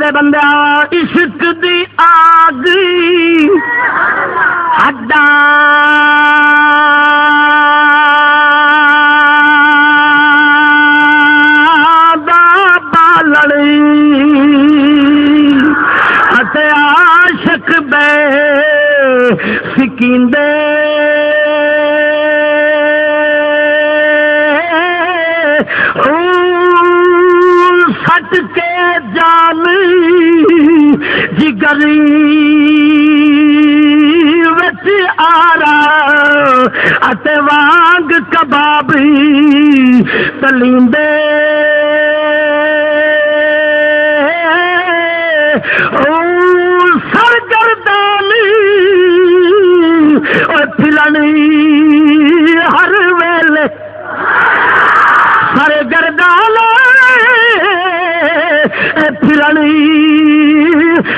دے بندہ عشق دی آگ۔ ہڈا بالڑی عاشق بے سکیندے۔ سٹ کے جگری وچ آرا اتے وانگ کبابی تلیندے او سرگردانی او پھلنی ہر ویلے۔ سر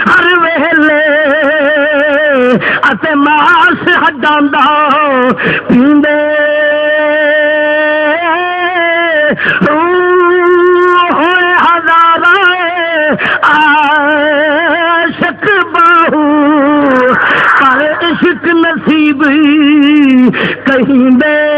ہر ویلے اتے ماس ہڈان پیندے۔ ہوئے ہزار عاشق پر عشق نصیب کہیں دے۔